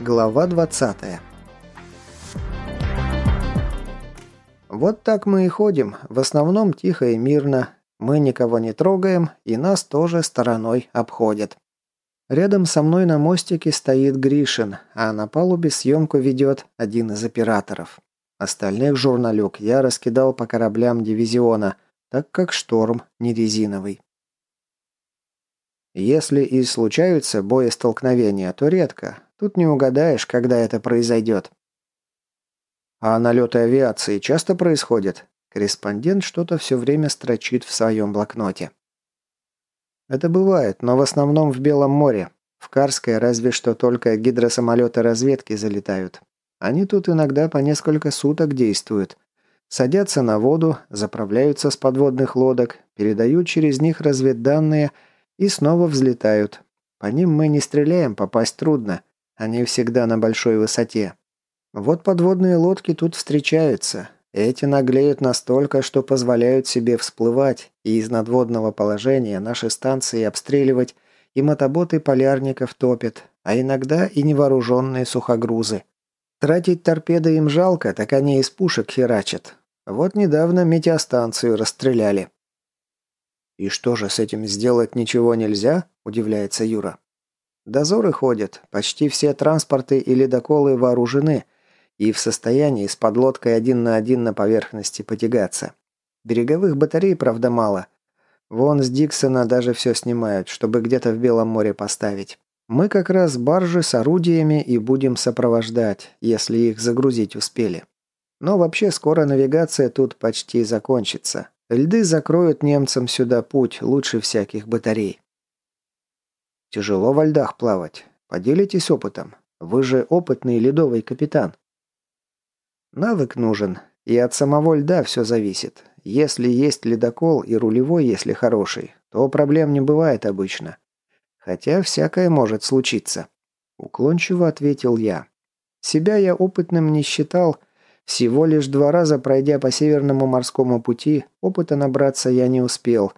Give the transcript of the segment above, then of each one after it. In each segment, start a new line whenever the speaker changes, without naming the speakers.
Глава 20 Вот так мы и ходим, в основном тихо и мирно. Мы никого не трогаем, и нас тоже стороной обходят. Рядом со мной на мостике стоит Гришин, а на палубе съемку ведет один из операторов. Остальных журналюк я раскидал по кораблям дивизиона, так как шторм не резиновый. Если и случаются боестолкновения, то редко. Тут не угадаешь, когда это произойдет. А налеты авиации часто происходят? Корреспондент что-то все время строчит в своем блокноте. Это бывает, но в основном в Белом море. В Карское разве что только гидросамолеты разведки залетают. Они тут иногда по несколько суток действуют. Садятся на воду, заправляются с подводных лодок, передают через них разведданные – и снова взлетают. По ним мы не стреляем, попасть трудно. Они всегда на большой высоте. Вот подводные лодки тут встречаются. Эти наглеют настолько, что позволяют себе всплывать и из надводного положения наши станции обстреливать, и мотоботы полярников топят, а иногда и невооруженные сухогрузы. Тратить торпеды им жалко, так они из пушек херачат. Вот недавно метеостанцию расстреляли. «И что же, с этим сделать ничего нельзя?» – удивляется Юра. «Дозоры ходят, почти все транспорты и ледоколы вооружены и в состоянии с подлодкой один на один на поверхности потягаться. Береговых батарей, правда, мало. Вон с Диксона даже все снимают, чтобы где-то в Белом море поставить. Мы как раз баржи с орудиями и будем сопровождать, если их загрузить успели. Но вообще скоро навигация тут почти закончится. Льды закроют немцам сюда путь лучше всяких батарей. Тяжело во льдах плавать. Поделитесь опытом. Вы же опытный ледовый капитан. Навык нужен, и от самого льда все зависит. Если есть ледокол и рулевой, если хороший, то проблем не бывает обычно. Хотя всякое может случиться. Уклончиво ответил я. Себя я опытным не считал, всего лишь два раза пройдя по Северному морскому пути, опыта набраться я не успел,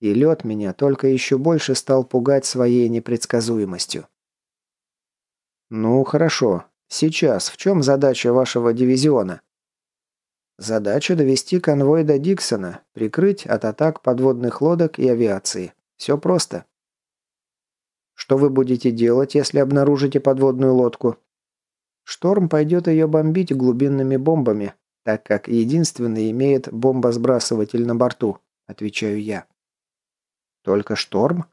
и лед меня только еще больше стал пугать своей непредсказуемостью. «Ну, хорошо. Сейчас в чем задача вашего дивизиона?» «Задача довести конвой до Диксона, прикрыть от атак подводных лодок и авиации. Все просто». «Что вы будете делать, если обнаружите подводную лодку?» Шторм пойдет ее бомбить глубинными бомбами, так как единственный имеет бомбосбрасыватель на борту, отвечаю я. Только шторм?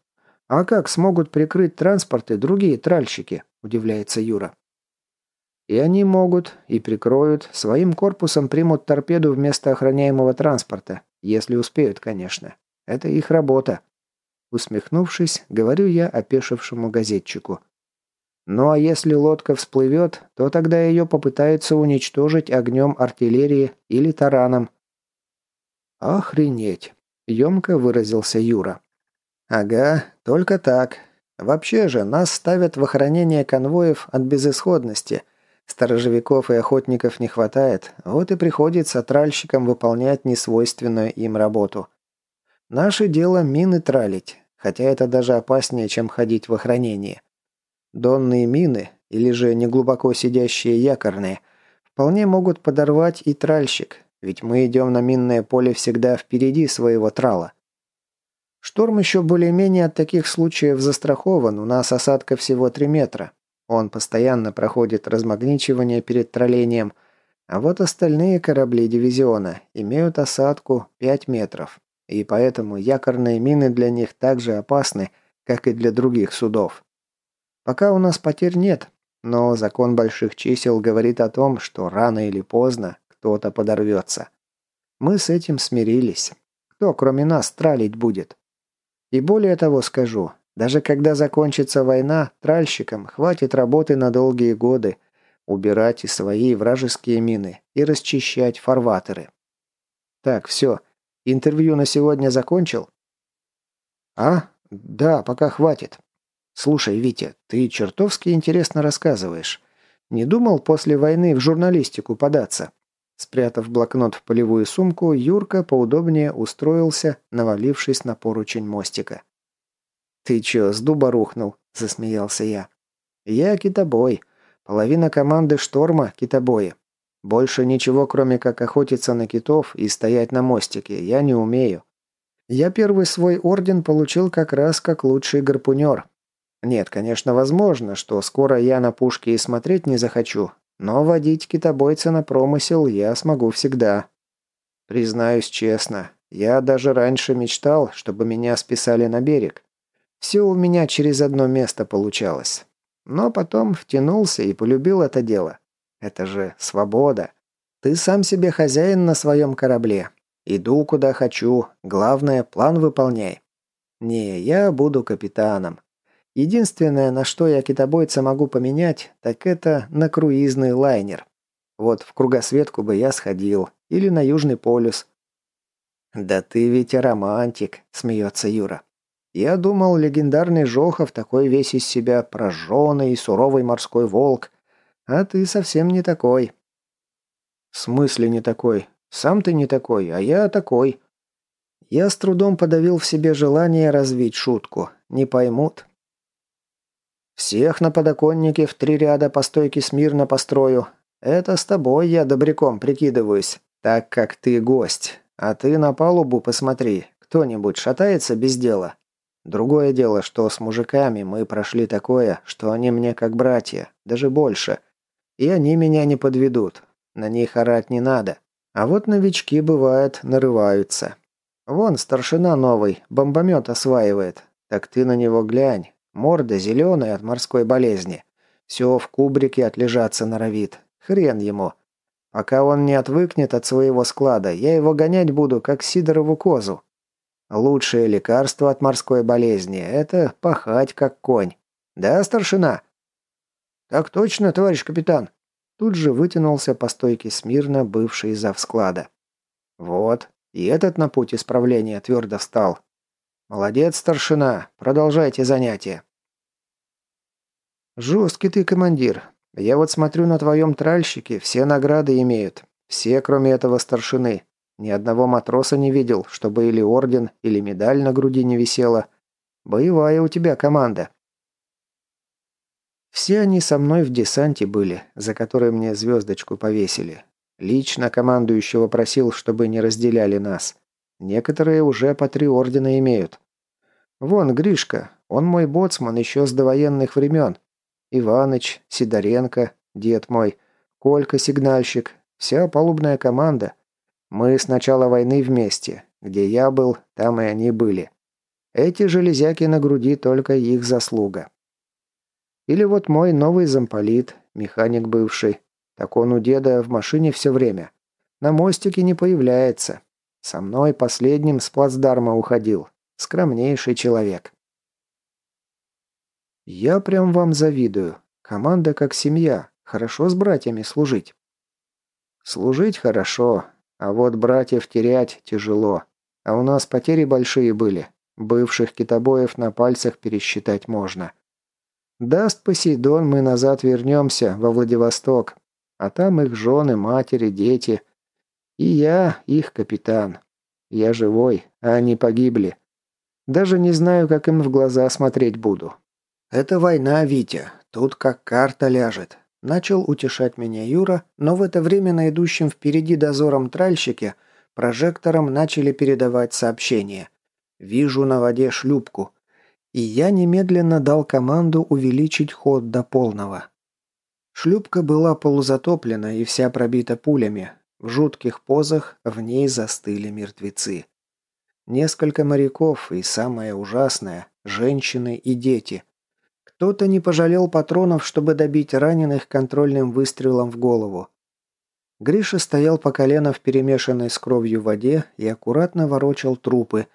А как смогут прикрыть транспорты другие тральщики? Удивляется Юра. И они могут, и прикроют, своим корпусом примут торпеду вместо охраняемого транспорта, если успеют, конечно. Это их работа. Усмехнувшись, говорю я опешившему газетчику. Ну а если лодка всплывет, то тогда ее попытаются уничтожить огнем артиллерии или тараном. «Охренеть!» – емко выразился Юра. «Ага, только так. Вообще же, нас ставят в охранение конвоев от безысходности. Сторожевиков и охотников не хватает, вот и приходится тральщикам выполнять несвойственную им работу. Наше дело мины тралить, хотя это даже опаснее, чем ходить в охранение. Донные мины, или же неглубоко сидящие якорные, вполне могут подорвать и тральщик, ведь мы идем на минное поле всегда впереди своего трала. Шторм еще более-менее от таких случаев застрахован, у нас осадка всего 3 метра. Он постоянно проходит размагничивание перед троллением, а вот остальные корабли дивизиона имеют осадку 5 метров, и поэтому якорные мины для них так же опасны, как и для других судов. Пока у нас потерь нет, но закон больших чисел говорит о том, что рано или поздно кто-то подорвется. Мы с этим смирились. Кто, кроме нас, тралить будет? И более того скажу, даже когда закончится война, тральщикам хватит работы на долгие годы, убирать и свои вражеские мины и расчищать фарватеры. Так, все. Интервью на сегодня закончил? А? Да, пока хватит. «Слушай, Витя, ты чертовски интересно рассказываешь. Не думал после войны в журналистику податься?» Спрятав блокнот в полевую сумку, Юрка поудобнее устроился, навалившись на поручень мостика. «Ты чё, с дуба рухнул?» – засмеялся я. «Я китобой. Половина команды «Шторма» – китобои. Больше ничего, кроме как охотиться на китов и стоять на мостике, я не умею. Я первый свой орден получил как раз как лучший гарпунер. Нет, конечно, возможно, что скоро я на пушке и смотреть не захочу, но водить китобойца на промысел я смогу всегда. Признаюсь честно, я даже раньше мечтал, чтобы меня списали на берег. Все у меня через одно место получалось. Но потом втянулся и полюбил это дело. Это же свобода. Ты сам себе хозяин на своем корабле. Иду куда хочу, главное, план выполняй. Не, я буду капитаном. Единственное, на что я китобойца могу поменять, так это на круизный лайнер. Вот в кругосветку бы я сходил. Или на Южный полюс. «Да ты ведь романтик», — смеется Юра. «Я думал, легендарный Жохов такой весь из себя прожженный и суровый морской волк. А ты совсем не такой». «В смысле не такой? Сам ты не такой, а я такой». Я с трудом подавил в себе желание развить шутку. Не поймут. «Всех на подоконнике в три ряда по стойке смирно построю. Это с тобой я добряком прикидываюсь, так как ты гость. А ты на палубу посмотри, кто-нибудь шатается без дела. Другое дело, что с мужиками мы прошли такое, что они мне как братья, даже больше. И они меня не подведут. На них орать не надо. А вот новички, бывает, нарываются. Вон старшина новый, бомбомет осваивает. Так ты на него глянь. Морда зеленая от морской болезни. Все в кубрике отлежаться норовит. Хрен ему. Пока он не отвыкнет от своего склада, я его гонять буду, как Сидорову козу. Лучшее лекарство от морской болезни – это пахать, как конь. Да, старшина?» «Так точно, товарищ капитан», Тут же вытянулся по стойке смирно бывший зав склада. Вот, и этот на путь исправления твердо встал. Молодец, старшина, продолжайте занятия. Жесткий ты командир. Я вот смотрю на твоем тральщике, все награды имеют. Все, кроме этого старшины. Ни одного матроса не видел, чтобы или орден, или медаль на груди не висела. Боевая у тебя команда. Все они со мной в десанте были, за который мне звездочку повесили. Лично командующего просил, чтобы не разделяли нас. Некоторые уже по три ордена имеют. Вон Гришка, он мой боцман еще с довоенных времен. Иваныч, Сидоренко, дед мой, Колька, сигнальщик, вся палубная команда. Мы с начала войны вместе. Где я был, там и они были. Эти железяки на груди только их заслуга. Или вот мой новый замполит, механик бывший. Так он у деда в машине все время. На мостике не появляется. Со мной последним с плацдарма уходил. Скромнейший человек. Я прям вам завидую. Команда как семья. Хорошо с братьями служить. Служить хорошо, а вот братьев терять тяжело. А у нас потери большие были. Бывших китобоев на пальцах пересчитать можно. Даст Посейдон, мы назад вернемся, во Владивосток. А там их жены, матери, дети. И я, их капитан. Я живой, а они погибли. Даже не знаю, как им в глаза смотреть буду. Это война, Витя. Тут как карта ляжет. Начал утешать меня Юра, но в это время на идущем впереди дозором тральщике прожектором начали передавать сообщение. «Вижу на воде шлюпку и я немедленно дал команду увеличить ход до полного. Шлюпка была полузатоплена и вся пробита пулями. В жутких позах в ней застыли мертвецы. Несколько моряков и, самое ужасное, женщины и дети. Кто-то не пожалел патронов, чтобы добить раненых контрольным выстрелом в голову. Гриша стоял по колено в перемешанной с кровью воде и аккуратно ворочал трупы,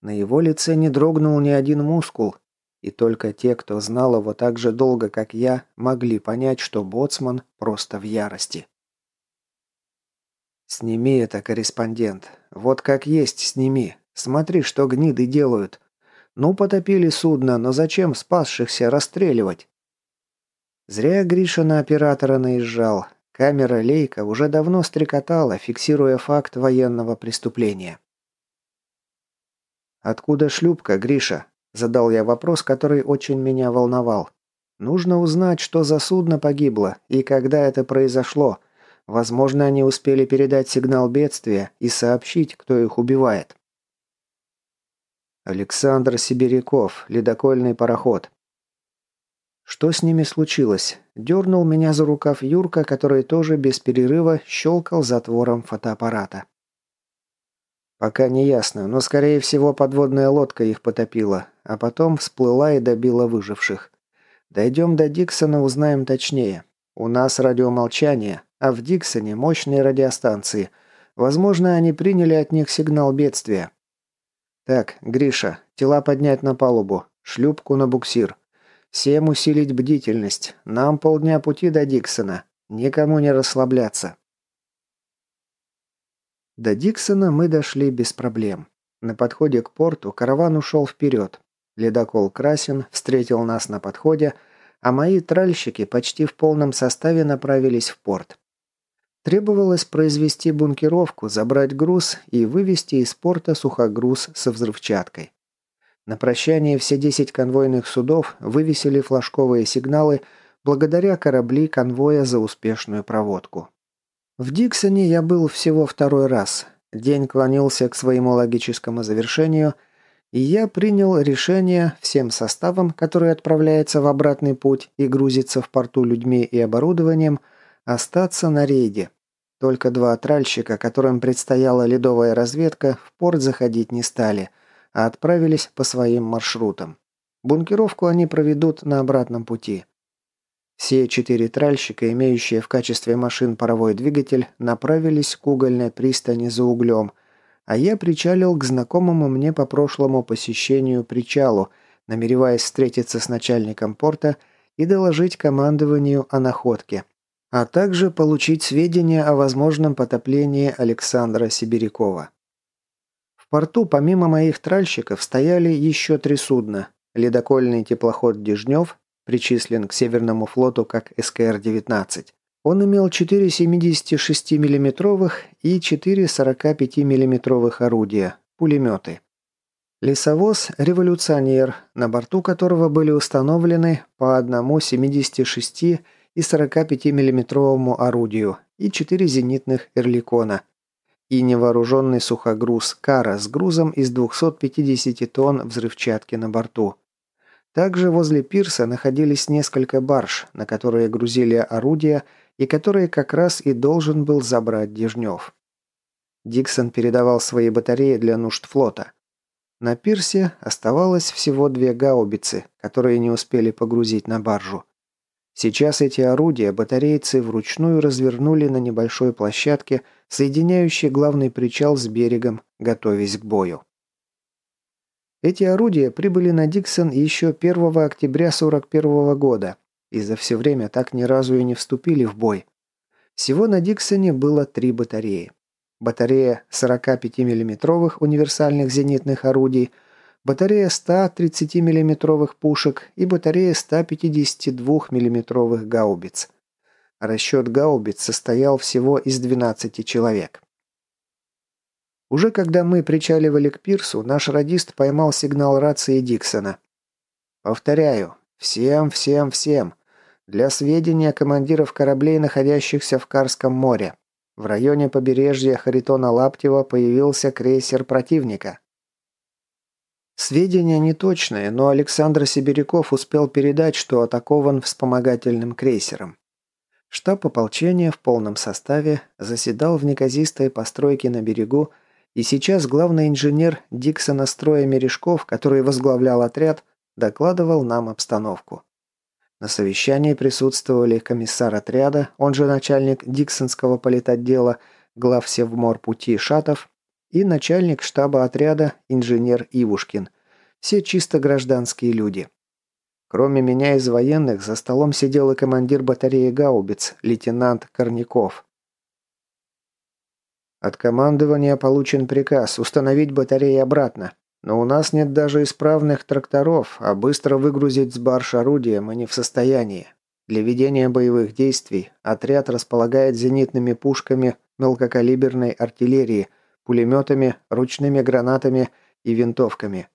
на его лице не дрогнул ни один мускул, и только те, кто знал его так же долго, как я, могли понять, что боцман просто в ярости. «Сними это, корреспондент. Вот как есть, сними. Смотри, что гниды делают. Ну, потопили судно, но зачем спасшихся расстреливать?» Зря Гриша на оператора наезжал. Камера Лейка уже давно стрекотала, фиксируя факт военного преступления. «Откуда шлюпка, Гриша?» – задал я вопрос, который очень меня волновал. Нужно узнать, что за судно погибло и когда это произошло. Возможно, они успели передать сигнал бедствия и сообщить, кто их убивает. Александр Сибиряков, ледокольный пароход. Что с ними случилось? Дернул меня за рукав Юрка, который тоже без перерыва щелкал затвором фотоаппарата. Пока не ясно, но скорее всего подводная лодка их потопила, а потом всплыла и добила выживших. Дойдем до Диксона, узнаем точнее. У нас радиомолчание, а в Диксоне мощные радиостанции. Возможно, они приняли от них сигнал бедствия. Так, Гриша, тела поднять на палубу, шлюпку на буксир. Всем усилить бдительность. Нам полдня пути до Диксона. Никому не расслабляться. До Диксона мы дошли без проблем. На подходе к порту караван ушел вперед. Ледокол «Красин» встретил нас на подходе, а мои тральщики почти в полном составе направились в порт. Требовалось произвести бункеровку, забрать груз и вывести из порта сухогруз со взрывчаткой. На прощание все 10 конвойных судов вывесили флажковые сигналы благодаря корабли конвоя за успешную проводку. В Диксоне я был всего второй раз. День клонился к своему логическому завершению, и я принял решение всем составам, который отправляется в обратный путь и грузится в порту людьми и оборудованием, остаться на рейде. Только два тральщика, которым предстояла ледовая разведка, в порт заходить не стали, а отправились по своим маршрутам. Бункеровку они проведут на обратном пути. Все четыре тральщика, имеющие в качестве машин паровой двигатель, направились к угольной пристани за углем, а я причалил к знакомому мне по прошлому посещению причалу, намереваясь встретиться с начальником порта и доложить командованию о находке, а также получить сведения о возможном потоплении Александра Сибирякова. В порту помимо моих тральщиков стояли еще три судна – ледокольный теплоход «Дежнев», причислен к Северному флоту как СКР-19. Он имел 4 76 миллиметровых и 4 45 миллиметровых орудия, пулеметы. Лесовоз «Революционер», на борту которого были установлены по одному 76 и 45 миллиметровому орудию и 4 зенитных «Эрликона», и невооруженный сухогруз «Кара» с грузом из 250 тонн взрывчатки на борту. Также возле пирса находились несколько барж, на которые грузили орудия и которые как раз и должен был забрать Дежнев. Диксон передавал свои батареи для нужд флота. На пирсе оставалось всего две гаубицы, которые не успели погрузить на баржу. Сейчас эти орудия батарейцы вручную развернули на небольшой площадке, соединяющей главный причал с берегом, готовясь к бою. Эти орудия прибыли на Диксон еще 1 октября 41 года и за все время так ни разу и не вступили в бой. Всего на Диксоне было три батареи. Батарея 45 миллиметровых универсальных зенитных орудий, батарея 130 миллиметровых пушек и батарея 152 миллиметровых гаубиц. Расчет гаубиц состоял всего из 12 человек. Уже когда мы причаливали к пирсу, наш радист поймал сигнал рации Диксона. «Повторяю. Всем, всем, всем. Для сведения командиров кораблей, находящихся в Карском море. В районе побережья Харитона Лаптева появился крейсер противника». Сведения неточные, но Александр Сибиряков успел передать, что атакован вспомогательным крейсером. Штаб ополчения в полном составе заседал в неказистой постройке на берегу, и сейчас главный инженер Диксона строя Мережков, который возглавлял отряд, докладывал нам обстановку. На совещании присутствовали комиссар отряда, он же начальник Диксонского политотдела, глав Севморпути Шатов и начальник штаба отряда инженер Ивушкин. Все чисто гражданские люди. Кроме меня из военных, за столом сидел и командир батареи гаубиц, лейтенант Корняков. От командования получен приказ установить батареи обратно. Но у нас нет даже исправных тракторов, а быстро выгрузить с барж орудия мы не в состоянии. Для ведения боевых действий отряд располагает зенитными пушками мелкокалиберной артиллерии, пулеметами, ручными гранатами и винтовками.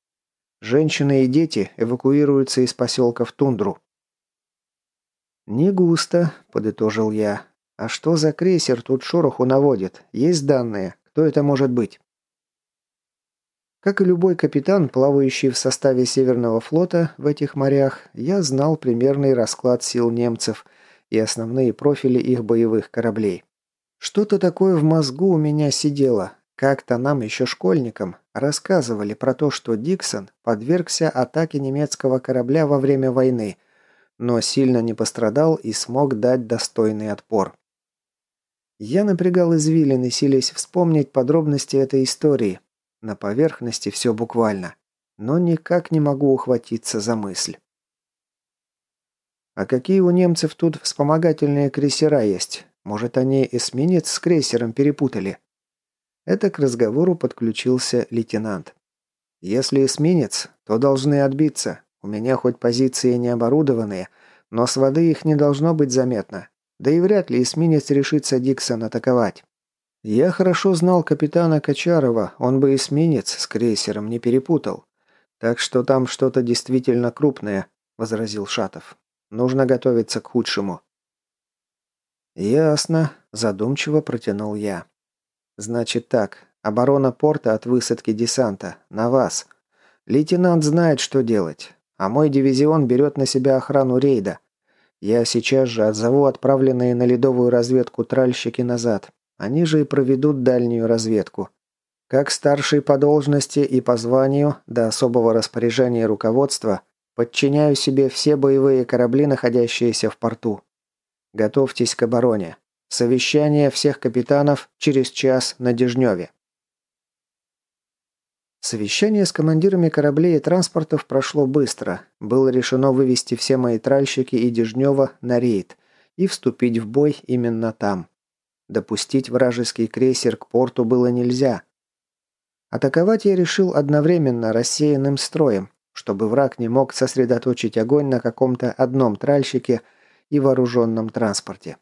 Женщины и дети эвакуируются из поселка в тундру. «Не густо», — подытожил я. «А что за крейсер тут шороху наводит? Есть данные? Кто это может быть?» Как и любой капитан, плавающий в составе Северного флота в этих морях, я знал примерный расклад сил немцев и основные профили их боевых кораблей. Что-то такое в мозгу у меня сидело. Как-то нам, еще школьникам, рассказывали про то, что Диксон подвергся атаке немецкого корабля во время войны, но сильно не пострадал и смог дать достойный отпор. Я напрягал извилины, силясь вспомнить подробности этой истории, на поверхности все буквально. Но никак не могу ухватиться за мысль. А какие у немцев тут вспомогательные крейсера есть? Может, они эсминец с крейсером перепутали? Это к разговору подключился лейтенант. Если эсминец, то должны отбиться. У меня хоть позиции не оборудованные, но с воды их не должно быть заметно. Да и вряд ли эсминец решится Диксон атаковать. Я хорошо знал капитана Качарова, он бы эсминец с крейсером не перепутал. Так что там что-то действительно крупное, возразил Шатов. Нужно готовиться к худшему. Ясно, задумчиво протянул я. Значит так, оборона порта от высадки десанта на вас. Лейтенант знает, что делать, а мой дивизион берет на себя охрану рейда. Я сейчас же отзову отправленные на ледовую разведку тральщики назад. Они же и проведут дальнюю разведку. Как старший по должности и по званию, до особого распоряжения руководства, подчиняю себе все боевые корабли, находящиеся в порту. Готовьтесь к обороне. Совещание всех капитанов через час на Дежневе. Совещание с командирами кораблей и транспортов прошло быстро. Было решено вывести все мои тральщики и Дежнева на рейд и вступить в бой именно там. Допустить вражеский крейсер к порту было нельзя. Атаковать я решил одновременно рассеянным строем, чтобы враг не мог сосредоточить огонь на каком-то одном тральщике и вооруженном транспорте.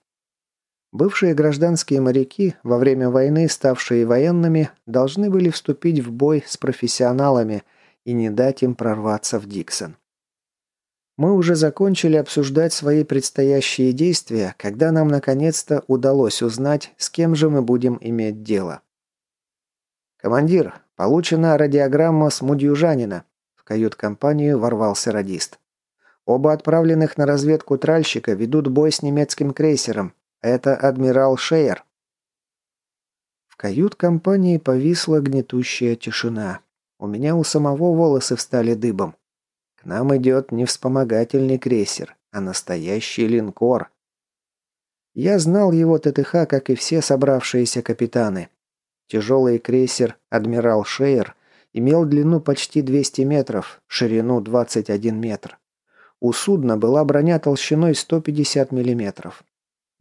Бывшие гражданские моряки, во время войны ставшие военными, должны были вступить в бой с профессионалами и не дать им прорваться в Диксон. Мы уже закончили обсуждать свои предстоящие действия, когда нам наконец-то удалось узнать, с кем же мы будем иметь дело. «Командир, получена радиограмма с Мудьюжанина», – в кают-компанию ворвался радист. «Оба отправленных на разведку тральщика ведут бой с немецким крейсером. Это адмирал Шейер». В кают-компании повисла гнетущая тишина. У меня у самого волосы встали дыбом. К нам идет не вспомогательный крейсер, а настоящий линкор. Я знал его ТТХ, как и все собравшиеся капитаны. Тяжелый крейсер «Адмирал Шейер» имел длину почти 200 метров, ширину 21 метр. У судна была броня толщиной 150 миллиметров.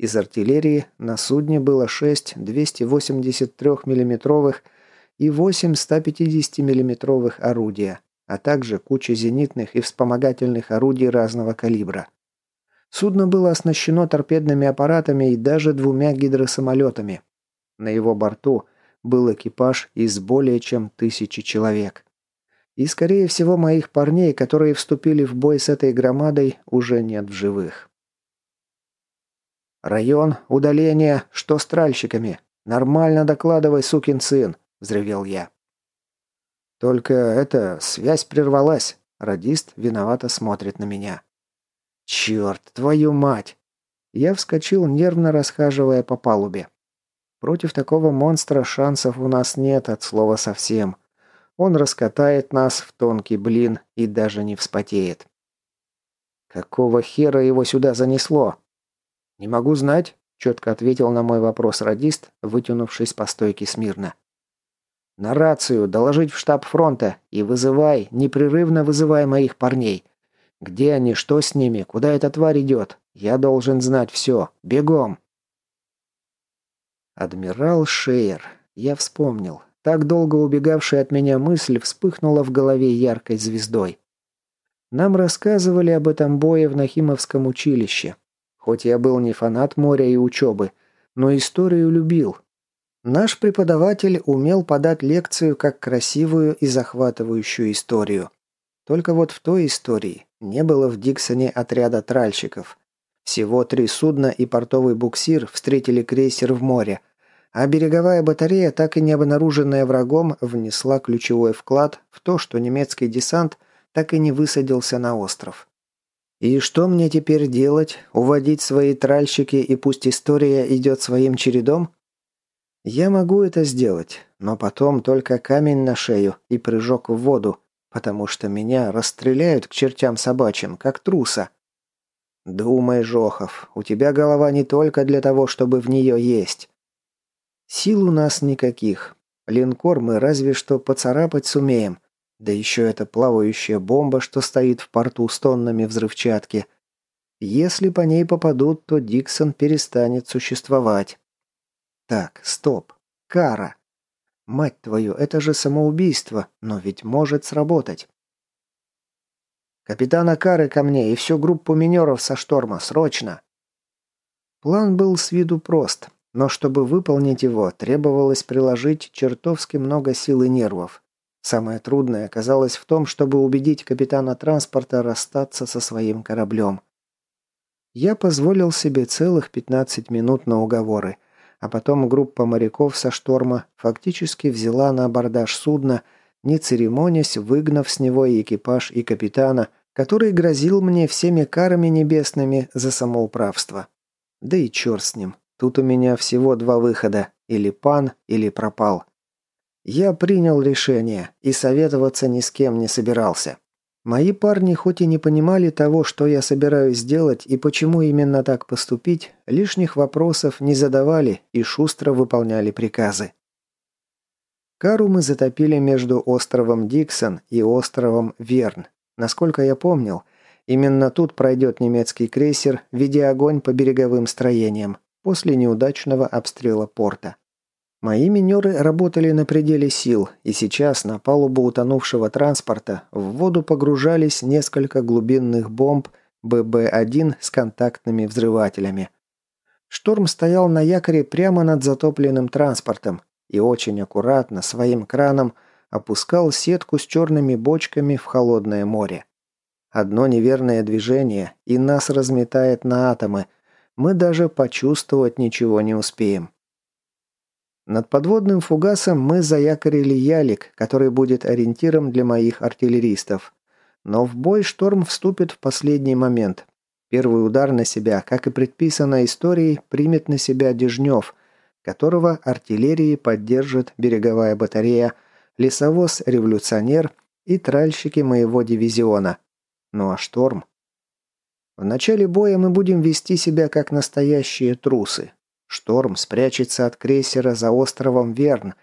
Из артиллерии на судне было 6 283 миллиметровых и 8 150 миллиметровых орудия, а также куча зенитных и вспомогательных орудий разного калибра. Судно было оснащено торпедными аппаратами и даже двумя гидросамолетами. На его борту был экипаж из более чем тысячи человек. И, скорее всего, моих парней, которые вступили в бой с этой громадой, уже нет в живых. «Район, удаление, что с тральщиками? Нормально докладывай, сукин сын!» – взревел я. Только это, связь прервалась. Радист виновато смотрит на меня. Черт, твою мать! Я вскочил, нервно расхаживая по палубе. Против такого монстра шансов у нас нет от слова совсем. Он раскатает нас в тонкий блин и даже не вспотеет. Какого хера его сюда занесло? Не могу знать, четко ответил на мой вопрос радист, вытянувшись по стойке смирно. На рацию, доложить в штаб фронта и вызывай, непрерывно вызывай моих парней. Где они, что с ними, куда эта тварь идет? Я должен знать все. Бегом!» Адмирал Шейер. Я вспомнил. Так долго убегавшая от меня мысль вспыхнула в голове яркой звездой. Нам рассказывали об этом бое в Нахимовском училище. Хоть я был не фанат моря и учебы, но историю любил, Наш преподаватель умел подать лекцию как красивую и захватывающую историю. Только вот в той истории не было в Диксоне отряда тральщиков. Всего три судна и портовый буксир встретили крейсер в море, а береговая батарея, так и не обнаруженная врагом, внесла ключевой вклад в то, что немецкий десант так и не высадился на остров. И что мне теперь делать? Уводить свои тральщики и пусть история идет своим чередом? Я могу это сделать, но потом только камень на шею и прыжок в воду, потому что меня расстреляют к чертям собачьим, как труса. Думай, Жохов, у тебя голова не только для того, чтобы в нее есть. Сил у нас никаких. Линкор мы разве что поцарапать сумеем. Да еще эта плавающая бомба, что стоит в порту с тоннами взрывчатки. Если по ней попадут, то Диксон перестанет существовать. Так, стоп. Кара. Мать твою, это же самоубийство, но ведь может сработать. Капитана Кары ко мне и всю группу минеров со шторма, срочно. План был с виду прост, но чтобы выполнить его, требовалось приложить чертовски много сил и нервов. Самое трудное оказалось в том, чтобы убедить капитана транспорта расстаться со своим кораблем. Я позволил себе целых 15 минут на уговоры – а потом группа моряков со шторма фактически взяла на абордаж судна, не церемонясь, выгнав с него и экипаж, и капитана, который грозил мне всеми карами небесными за самоуправство. Да и черт с ним. Тут у меня всего два выхода. Или пан, или пропал. Я принял решение и советоваться ни с кем не собирался. Мои парни хоть и не понимали того, что я собираюсь сделать и почему именно так поступить, лишних вопросов не задавали и шустро выполняли приказы. Кару мы затопили между островом Диксон и островом Верн. Насколько я помнил, именно тут пройдет немецкий крейсер, ведя огонь по береговым строениям, после неудачного обстрела порта. Мои минеры работали на пределе сил, и сейчас на палубу утонувшего транспорта в воду погружались несколько глубинных бомб ББ-1 с контактными взрывателями. Шторм стоял на якоре прямо над затопленным транспортом и очень аккуратно своим краном опускал сетку с черными бочками в холодное море. Одно неверное движение, и нас разметает на атомы. Мы даже почувствовать ничего не успеем. Над подводным фугасом мы заякорили ялик, который будет ориентиром для моих артиллеристов. Но в бой шторм вступит в последний момент. Первый удар на себя, как и предписано историей, примет на себя Дежнев, которого артиллерии поддержит береговая батарея, лесовоз-революционер и тральщики моего дивизиона. Ну а шторм? В начале боя мы будем вести себя как настоящие трусы. Шторм спрячется от крейсера за островом Верн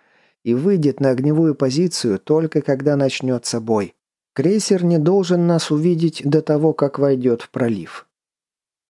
и выйдет на огневую позицию только когда начнется бой. Крейсер не должен нас увидеть до того, как войдет в пролив.